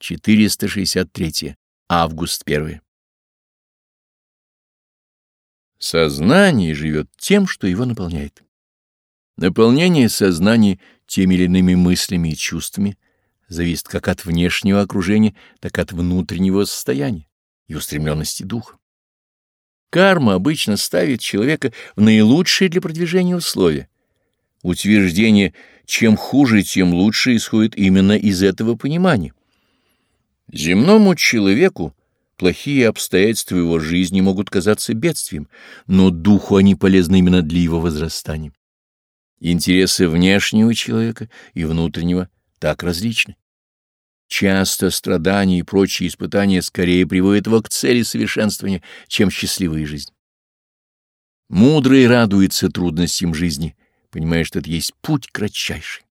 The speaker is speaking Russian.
463. Август 1. Сознание живет тем, что его наполняет. Наполнение сознания теми или иными мыслями и чувствами зависит как от внешнего окружения, так от внутреннего состояния и устремленности духа. Карма обычно ставит человека в наилучшие для продвижения условия. Утверждение «чем хуже, тем лучше» исходит именно из этого понимания. Земному человеку плохие обстоятельства его жизни могут казаться бедствием, но духу они полезны именно для его возрастания. Интересы внешнего человека и внутреннего так различны. Часто страдания и прочие испытания скорее приводят его к цели совершенствования, чем счастливая жизнь. Мудрый радуется трудностям жизни, понимая, что это есть путь кратчайший.